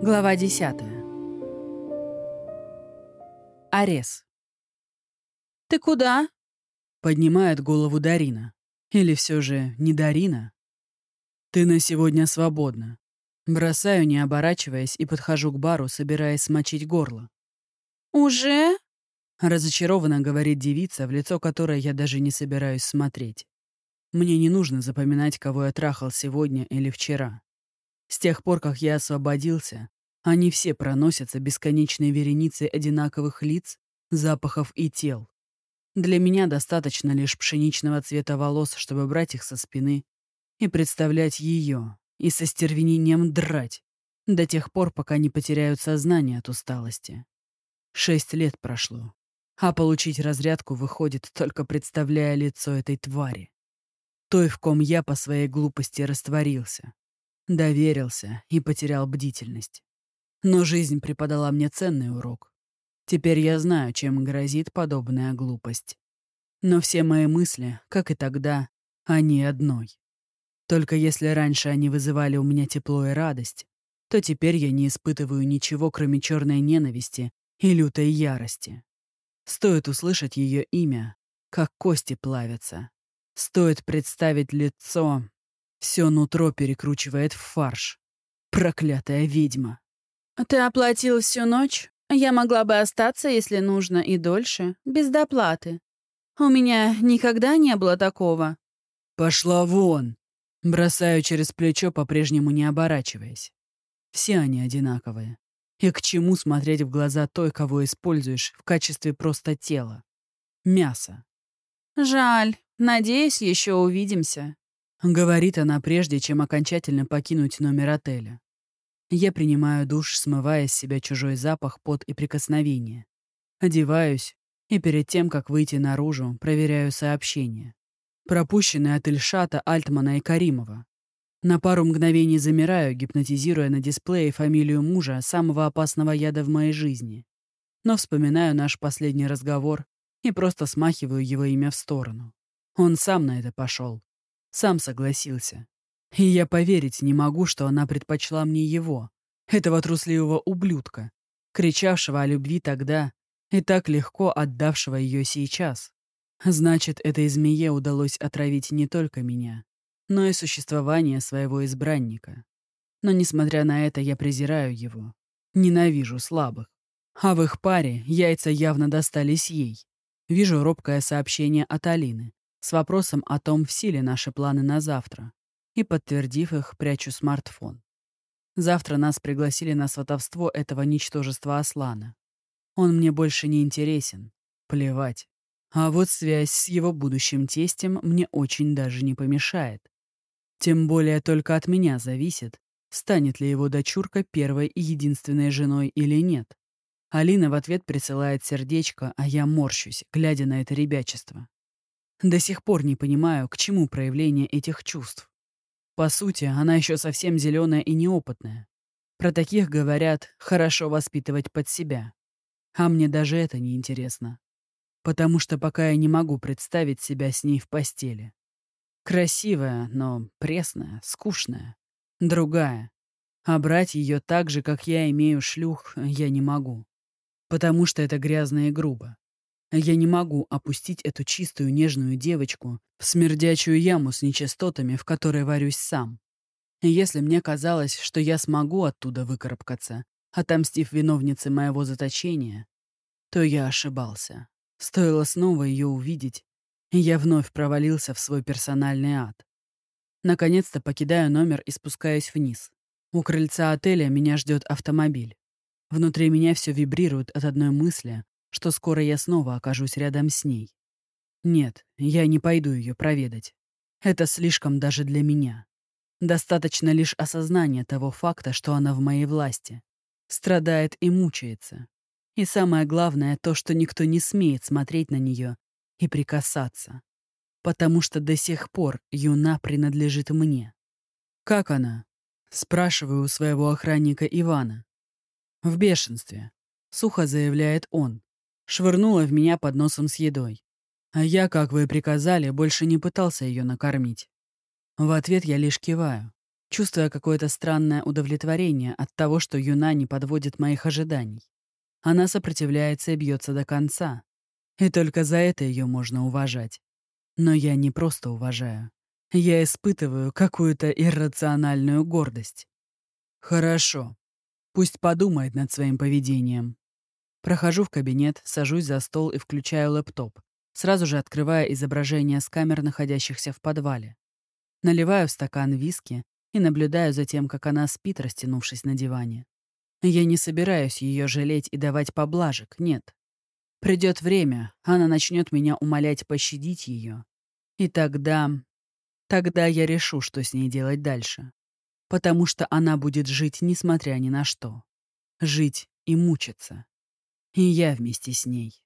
Глава 10. Арес. «Ты куда?» — поднимает голову Дарина. Или все же не Дарина? «Ты на сегодня свободна». Бросаю, не оборачиваясь, и подхожу к бару, собираясь смочить горло. «Уже?» — разочарованно говорит девица, в лицо которой я даже не собираюсь смотреть. Мне не нужно запоминать, кого я трахал сегодня или вчера. С тех пор, как я освободился, они все проносятся бесконечной вереницей одинаковых лиц, запахов и тел. Для меня достаточно лишь пшеничного цвета волос, чтобы брать их со спины и представлять ее, и со стервенением драть, до тех пор, пока не потеряют сознание от усталости. Шесть лет прошло, а получить разрядку выходит, только представляя лицо этой твари той, в ком я по своей глупости растворился, доверился и потерял бдительность. Но жизнь преподала мне ценный урок. Теперь я знаю, чем грозит подобная глупость. Но все мои мысли, как и тогда, они одной. Только если раньше они вызывали у меня тепло и радость, то теперь я не испытываю ничего, кроме черной ненависти и лютой ярости. Стоит услышать ее имя, как кости плавятся, Стоит представить лицо, все нутро перекручивает в фарш. Проклятая ведьма. «Ты оплатил всю ночь? Я могла бы остаться, если нужно, и дольше, без доплаты. У меня никогда не было такого». «Пошла вон!» Бросаю через плечо, по-прежнему не оборачиваясь. Все они одинаковые. И к чему смотреть в глаза той, кого используешь в качестве просто тела? Мясо. «Жаль. Надеюсь, еще увидимся», — говорит она прежде, чем окончательно покинуть номер отеля. Я принимаю душ, смывая с себя чужой запах, пот и прикосновения. Одеваюсь и перед тем, как выйти наружу, проверяю сообщения. Пропущенные от Ильшата, Альтмана и Каримова. На пару мгновений замираю, гипнотизируя на дисплее фамилию мужа, самого опасного яда в моей жизни. Но вспоминаю наш последний разговор и просто смахиваю его имя в сторону. Он сам на это пошел. Сам согласился. И я поверить не могу, что она предпочла мне его, этого трусливого ублюдка, кричавшего о любви тогда и так легко отдавшего ее сейчас. Значит, этой змее удалось отравить не только меня, но и существование своего избранника. Но, несмотря на это, я презираю его. Ненавижу слабых. А в их паре яйца явно достались ей. Вижу робкое сообщение от Алины с вопросом о том, в силе наши планы на завтра, и, подтвердив их, прячу смартфон. Завтра нас пригласили на сватовство этого ничтожества Аслана. Он мне больше не интересен. Плевать. А вот связь с его будущим тестем мне очень даже не помешает. Тем более только от меня зависит, станет ли его дочурка первой и единственной женой или нет. Алина в ответ присылает сердечко, а я морщусь, глядя на это ребячество. До сих пор не понимаю, к чему проявление этих чувств. По сути, она еще совсем зеленая и неопытная. Про таких говорят «хорошо воспитывать под себя». А мне даже это не интересно. Потому что пока я не могу представить себя с ней в постели. Красивая, но пресная, скучная. Другая. А брать ее так же, как я имею шлюх, я не могу. Потому что это грязно и грубо. Я не могу опустить эту чистую нежную девочку в смердячую яму с нечистотами, в которой варюсь сам. Если мне казалось, что я смогу оттуда выкарабкаться, отомстив виновнице моего заточения, то я ошибался. Стоило снова ее увидеть, я вновь провалился в свой персональный ад. Наконец-то покидаю номер и спускаюсь вниз. У крыльца отеля меня ждет автомобиль. Внутри меня все вибрирует от одной мысли, что скоро я снова окажусь рядом с ней. Нет, я не пойду ее проведать. Это слишком даже для меня. Достаточно лишь осознания того факта, что она в моей власти. Страдает и мучается. И самое главное то, что никто не смеет смотреть на нее и прикасаться. Потому что до сих пор юна принадлежит мне. «Как она?» — спрашиваю у своего охранника Ивана. «В бешенстве», — сухо заявляет он швырнула в меня под носом с едой. А я, как вы приказали, больше не пытался ее накормить. В ответ я лишь киваю. чувствуя какое-то странное удовлетворение от того, что Юна не подводит моих ожиданий. Она сопротивляется и бьется до конца. И только за это ее можно уважать. Но я не просто уважаю. Я испытываю какую-то иррациональную гордость. Хорошо. Пусть подумает над своим поведением. Прохожу в кабинет, сажусь за стол и включаю лэптоп, сразу же открывая изображение с камер, находящихся в подвале. Наливаю в стакан виски и наблюдаю за тем, как она спит, растянувшись на диване. Я не собираюсь ее жалеть и давать поблажек, нет. Придет время, она начнет меня умолять пощадить ее. И тогда... Тогда я решу, что с ней делать дальше. Потому что она будет жить, несмотря ни на что. Жить и мучиться. И я вместе с ней.